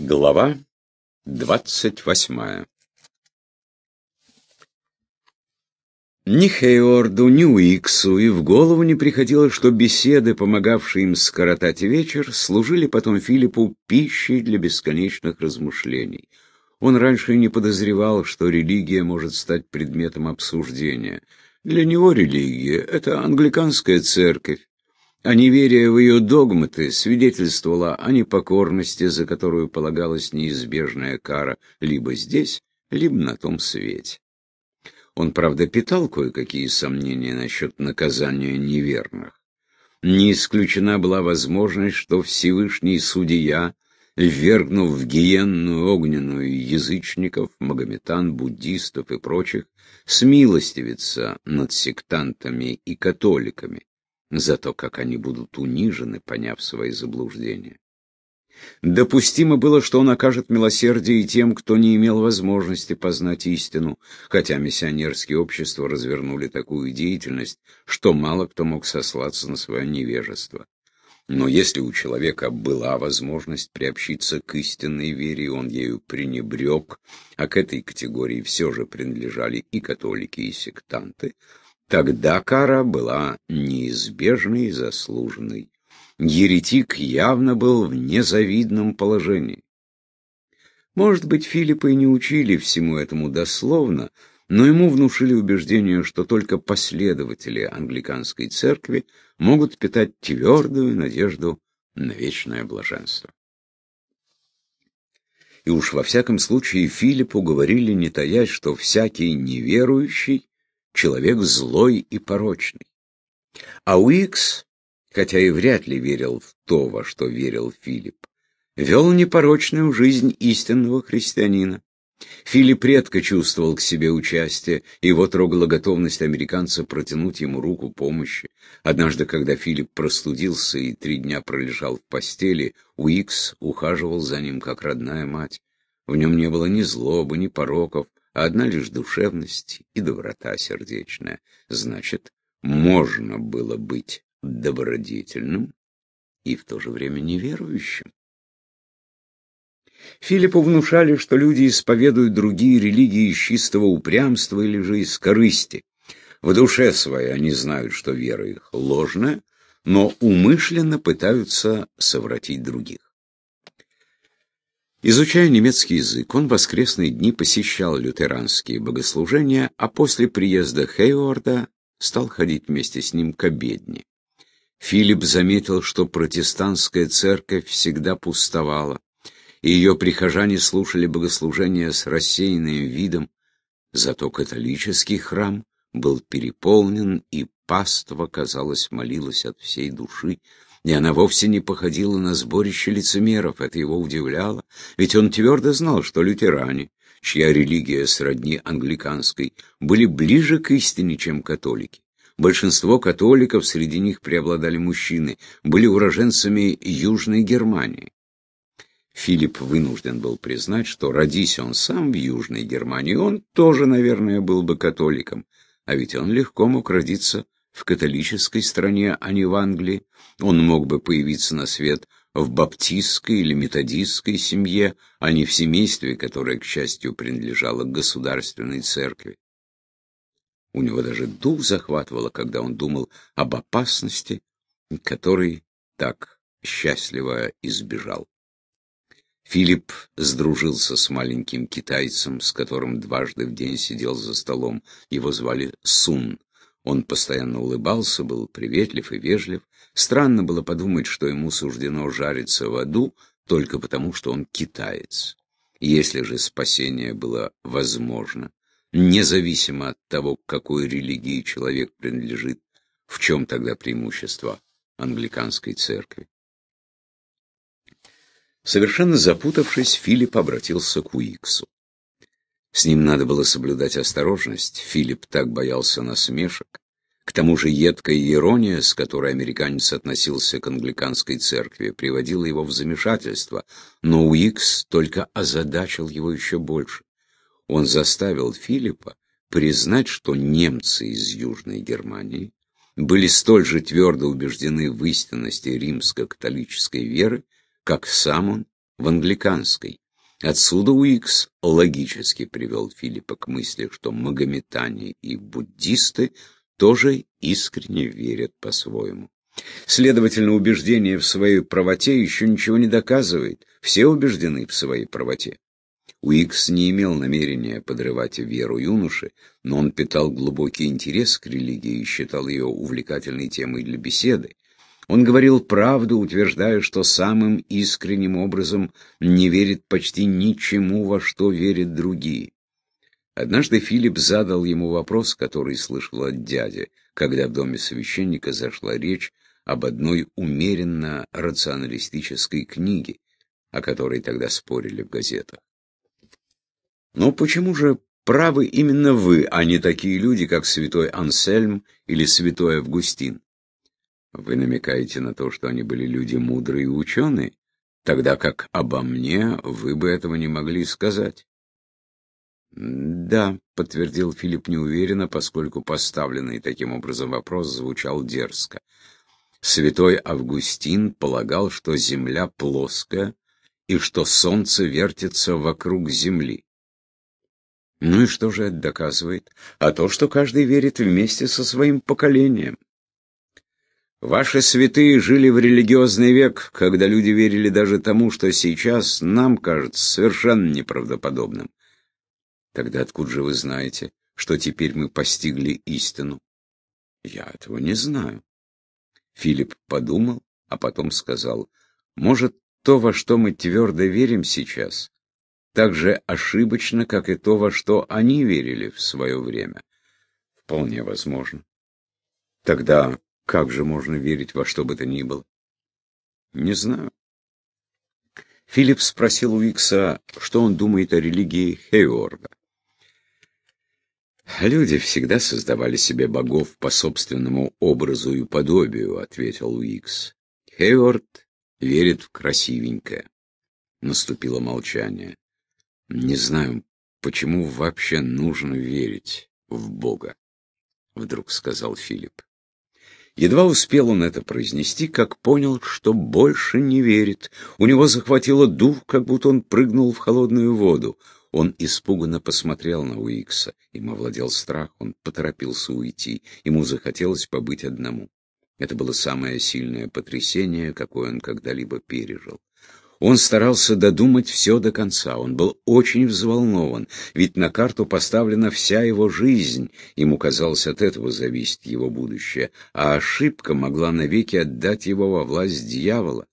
Глава двадцать восьмая Ни Хейорду, ни Уиксу и в голову не приходило, что беседы, помогавшие им скоротать вечер, служили потом Филиппу пищей для бесконечных размышлений. Он раньше не подозревал, что религия может стать предметом обсуждения. Для него религия — это англиканская церковь, а неверие в ее догматы свидетельствовало о непокорности, за которую полагалась неизбежная кара либо здесь, либо на том свете. Он, правда, питал кое-какие сомнения насчет наказания неверных. Не исключена была возможность, что Всевышний Судья, ввергнув в гиенную огненную язычников, магометан, буддистов и прочих, смилостивится над сектантами и католиками, за то, как они будут унижены, поняв свои заблуждения. Допустимо было, что он окажет милосердие и тем, кто не имел возможности познать истину, хотя миссионерские общества развернули такую деятельность, что мало кто мог сослаться на свое невежество. Но если у человека была возможность приобщиться к истинной вере, и он ею пренебрег, а к этой категории все же принадлежали и католики, и сектанты, Тогда кара была неизбежной и заслуженной. Еретик явно был в незавидном положении. Может быть, Филиппа и не учили всему этому дословно, но ему внушили убеждение, что только последователи англиканской церкви могут питать твердую надежду на вечное блаженство. И уж во всяком случае Филиппу говорили, не таясь, что всякий неверующий человек злой и порочный. А Уикс, хотя и вряд ли верил в то, во что верил Филипп, вел непорочную жизнь истинного христианина. Филипп редко чувствовал к себе участие, его трогала готовность американца протянуть ему руку помощи. Однажды, когда Филипп простудился и три дня пролежал в постели, Уикс ухаживал за ним, как родная мать. В нем не было ни злобы, ни пороков, одна лишь душевность и доброта сердечная. Значит, можно было быть добродетельным и в то же время неверующим. Филиппу внушали, что люди исповедуют другие религии из чистого упрямства или же из корысти. В душе своей они знают, что вера их ложная, но умышленно пытаются совратить других. Изучая немецкий язык, он в воскресные дни посещал лютеранские богослужения, а после приезда Хейворда стал ходить вместе с ним к обедне. Филипп заметил, что протестантская церковь всегда пустовала, и ее прихожане слушали богослужения с рассеянным видом, зато католический храм был переполнен, и паства, казалось, молилась от всей души, и она вовсе не походила на сборище лицемеров, это его удивляло, ведь он твердо знал, что лютеране, чья религия сродни англиканской, были ближе к истине, чем католики. Большинство католиков, среди них преобладали мужчины, были уроженцами Южной Германии. Филипп вынужден был признать, что родись он сам в Южной Германии, он тоже, наверное, был бы католиком, а ведь он легко мог родиться в католической стране, а не в Англии. Он мог бы появиться на свет в баптистской или методистской семье, а не в семействе, которое, к счастью, принадлежало государственной церкви. У него даже дух захватывало, когда он думал об опасности, которой так счастливо избежал. Филипп сдружился с маленьким китайцем, с которым дважды в день сидел за столом. Его звали Сун. Он постоянно улыбался, был приветлив и вежлив. Странно было подумать, что ему суждено жариться в аду только потому, что он китаец. Если же спасение было возможно, независимо от того, к какой религии человек принадлежит, в чем тогда преимущество англиканской церкви? Совершенно запутавшись, Филипп обратился к Уиксу. С ним надо было соблюдать осторожность. Филипп так боялся насмешек. К тому же едкая ирония, с которой американец относился к англиканской церкви, приводила его в замешательство, но Уикс только озадачил его еще больше. Он заставил Филиппа признать, что немцы из Южной Германии были столь же твердо убеждены в истинности римско-католической веры, как сам он в англиканской. Отсюда Уикс логически привел Филиппа к мысли, что магометане и буддисты тоже искренне верят по-своему. Следовательно, убеждение в своей правоте еще ничего не доказывает. Все убеждены в своей правоте. Уикс не имел намерения подрывать веру юноши, но он питал глубокий интерес к религии и считал ее увлекательной темой для беседы. Он говорил правду, утверждая, что самым искренним образом не верит почти ничему, во что верят другие. Однажды Филипп задал ему вопрос, который слышал от дяди, когда в доме священника зашла речь об одной умеренно рационалистической книге, о которой тогда спорили в газетах. Но почему же правы именно вы, а не такие люди, как святой Ансельм или святой Августин? Вы намекаете на то, что они были люди мудрые и ученые, тогда как обо мне вы бы этого не могли сказать. «Да», — подтвердил Филипп неуверенно, поскольку поставленный таким образом вопрос звучал дерзко. Святой Августин полагал, что Земля плоская и что Солнце вертится вокруг Земли. Ну и что же это доказывает? А то, что каждый верит вместе со своим поколением. Ваши святые жили в религиозный век, когда люди верили даже тому, что сейчас нам кажется совершенно неправдоподобным. Тогда откуда же вы знаете, что теперь мы постигли истину? Я этого не знаю. Филипп подумал, а потом сказал, может, то, во что мы твердо верим сейчас, так же ошибочно, как и то, во что они верили в свое время. Вполне возможно. Тогда как же можно верить во что бы то ни было? Не знаю. Филипп спросил у Икса, что он думает о религии Хейворда. «Люди всегда создавали себе богов по собственному образу и подобию», — ответил Уикс. «Хейворд верит в красивенькое». Наступило молчание. Не знаю, почему вообще нужно верить в Бога, вдруг сказал Филипп. Едва успел он это произнести, как понял, что больше не верит. У него захватило дух, как будто он прыгнул в холодную воду. Он испуганно посмотрел на Уикса. Им овладел страх, он поторопился уйти. Ему захотелось побыть одному. Это было самое сильное потрясение, какое он когда-либо пережил. Он старался додумать все до конца, он был очень взволнован, ведь на карту поставлена вся его жизнь, ему казалось, от этого зависит его будущее, а ошибка могла навеки отдать его во власть дьявола.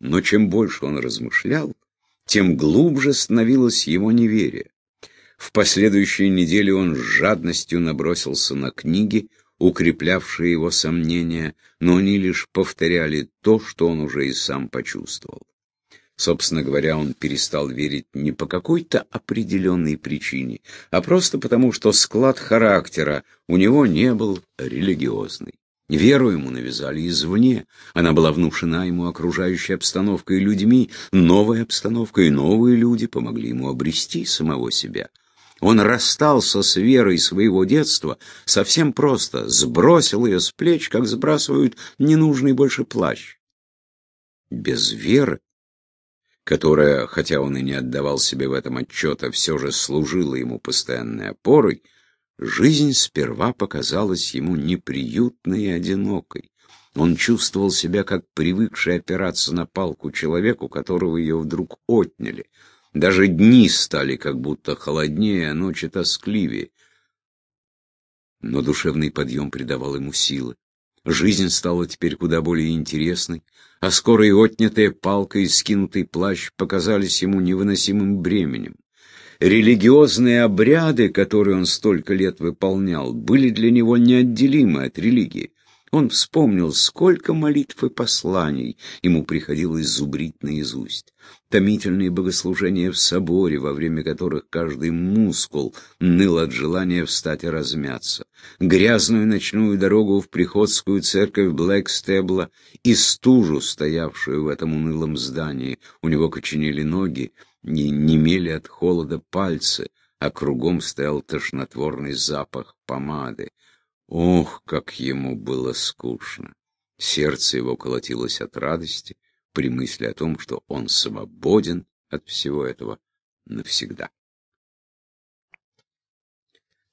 Но чем больше он размышлял, тем глубже становилось его неверие. В последующие недели он с жадностью набросился на книги, укреплявшие его сомнения, но они лишь повторяли то, что он уже и сам почувствовал. Собственно говоря, он перестал верить не по какой-то определенной причине, а просто потому, что склад характера у него не был религиозный. Веру ему навязали извне, она была внушена ему окружающей обстановкой и людьми, новая обстановка и новые люди помогли ему обрести самого себя. Он расстался с верой своего детства совсем просто, сбросил ее с плеч, как сбрасывают ненужный больше плащ. Без веры которая, хотя он и не отдавал себе в этом отчета, все же служила ему постоянной опорой, жизнь сперва показалась ему неприютной и одинокой. Он чувствовал себя как привыкший опираться на палку человеку, которого ее вдруг отняли. Даже дни стали как будто холоднее, а ночи тоскливее. Но душевный подъем придавал ему силы. Жизнь стала теперь куда более интересной, а скоро и отнятая палка и скинутый плащ показались ему невыносимым бременем. Религиозные обряды, которые он столько лет выполнял, были для него неотделимы от религии. Он вспомнил, сколько молитв и посланий ему приходилось зубрить наизусть. Томительные богослужения в соборе, во время которых каждый мускул ныл от желания встать и размяться. Грязную ночную дорогу в приходскую церковь Блэкстебла и стужу, стоявшую в этом унылом здании. У него коченели ноги, не немели от холода пальцы, а кругом стоял тошнотворный запах помады. Ох, как ему было скучно! Сердце его колотилось от радости, при мысли о том, что он свободен от всего этого навсегда.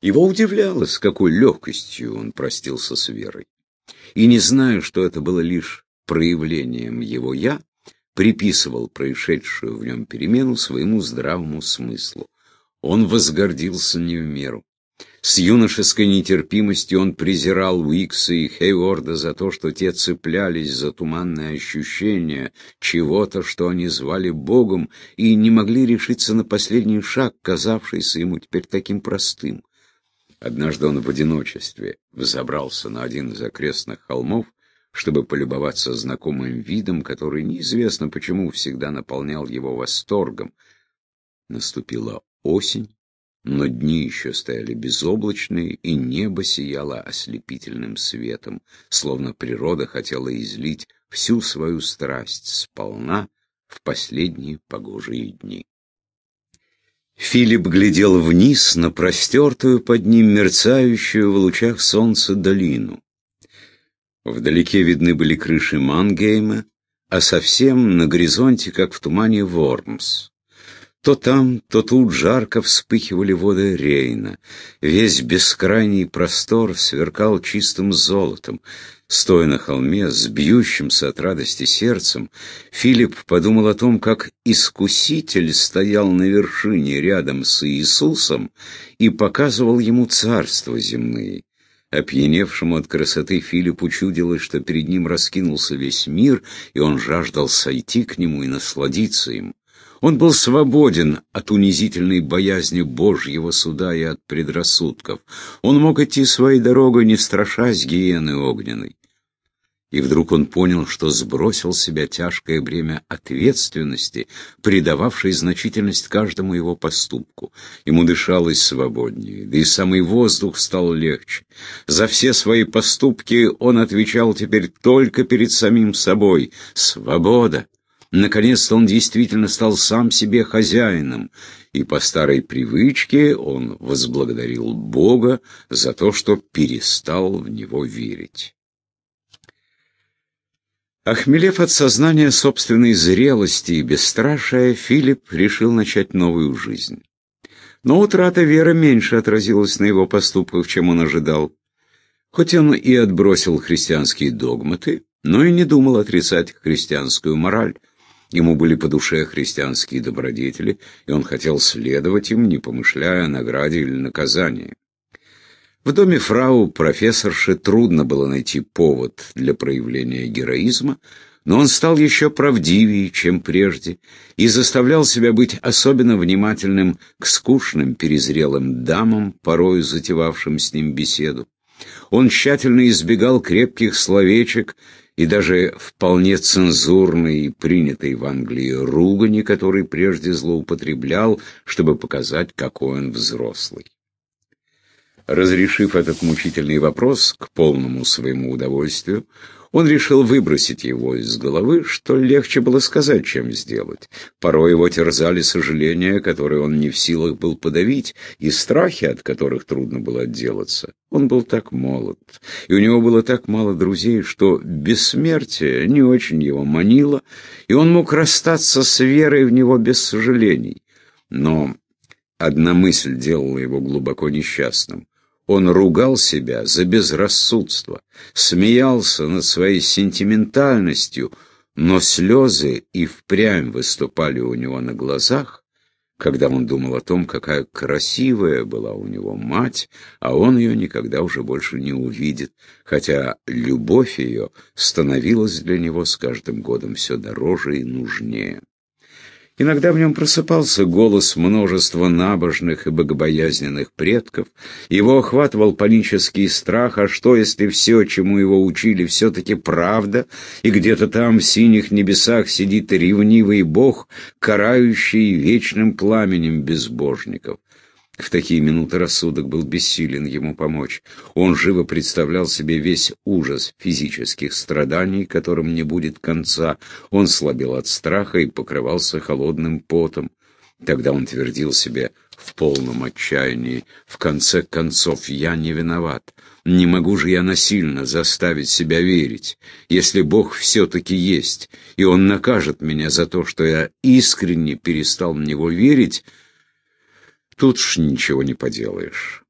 Его удивляло, с какой легкостью он простился с Верой. И не зная, что это было лишь проявлением его «я», приписывал происшедшую в нем перемену своему здравому смыслу. Он возгордился не в меру. С юношеской нетерпимостью он презирал Уикса и Хейворда за то, что те цеплялись за туманное ощущение чего-то, что они звали Богом, и не могли решиться на последний шаг, казавшийся ему теперь таким простым. Однажды он в одиночестве взобрался на один из окрестных холмов, чтобы полюбоваться знакомым видом, который неизвестно почему всегда наполнял его восторгом. Наступила осень, но дни еще стояли безоблачные, и небо сияло ослепительным светом, словно природа хотела излить всю свою страсть сполна в последние погожие дни. Филипп глядел вниз на простертую под ним мерцающую в лучах солнца долину. Вдалеке видны были крыши Мангейма, а совсем на горизонте, как в тумане, Вормс. То там, то тут жарко вспыхивали воды Рейна. Весь бескрайний простор сверкал чистым золотом. Стоя на холме, с бьющимся от радости сердцем, Филипп подумал о том, как Искуситель стоял на вершине рядом с Иисусом и показывал ему царство земные. Опьяневшему от красоты Филиппу чудилось, что перед ним раскинулся весь мир, и он жаждал сойти к нему и насладиться им. Он был свободен от унизительной боязни Божьего суда и от предрассудков. Он мог идти своей дорогой, не страшась гиены огненной. И вдруг он понял, что сбросил с себя тяжкое бремя ответственности, придававшей значительность каждому его поступку. Ему дышалось свободнее, да и самый воздух стал легче. За все свои поступки он отвечал теперь только перед самим собой. Свобода! Наконец-то он действительно стал сам себе хозяином, и по старой привычке он возблагодарил Бога за то, что перестал в него верить. Охмелев от сознания собственной зрелости и бесстрашия, Филипп решил начать новую жизнь. Но утрата веры меньше отразилась на его поступках, чем он ожидал. Хоть он и отбросил христианские догматы, но и не думал отрицать христианскую мораль. Ему были по душе христианские добродетели, и он хотел следовать им, не помышляя о награде или наказании. В доме фрау профессорши трудно было найти повод для проявления героизма, но он стал еще правдивее, чем прежде, и заставлял себя быть особенно внимательным к скучным перезрелым дамам, порою затевавшим с ним беседу. Он тщательно избегал крепких словечек и даже вполне цензурной и принятой в Англии ругани, который прежде злоупотреблял, чтобы показать, какой он взрослый. Разрешив этот мучительный вопрос к полному своему удовольствию, он решил выбросить его из головы, что легче было сказать, чем сделать. Порой его терзали сожаления, которые он не в силах был подавить, и страхи, от которых трудно было отделаться. Он был так молод, и у него было так мало друзей, что бессмертие не очень его манило, и он мог расстаться с верой в него без сожалений. Но одна мысль делала его глубоко несчастным. Он ругал себя за безрассудство, смеялся над своей сентиментальностью, но слезы и впрямь выступали у него на глазах, когда он думал о том, какая красивая была у него мать, а он ее никогда уже больше не увидит, хотя любовь ее становилась для него с каждым годом все дороже и нужнее. Иногда в нем просыпался голос множества набожных и богобоязненных предков, его охватывал панический страх, а что, если все, чему его учили, все-таки правда, и где-то там в синих небесах сидит ревнивый бог, карающий вечным пламенем безбожников. В такие минуты рассудок был бессилен ему помочь. Он живо представлял себе весь ужас физических страданий, которым не будет конца. Он слабел от страха и покрывался холодным потом. Тогда он твердил себе в полном отчаянии, «В конце концов, я не виноват. Не могу же я насильно заставить себя верить. Если Бог все-таки есть, и Он накажет меня за то, что я искренне перестал в Него верить, тут ж ничего не поделаешь.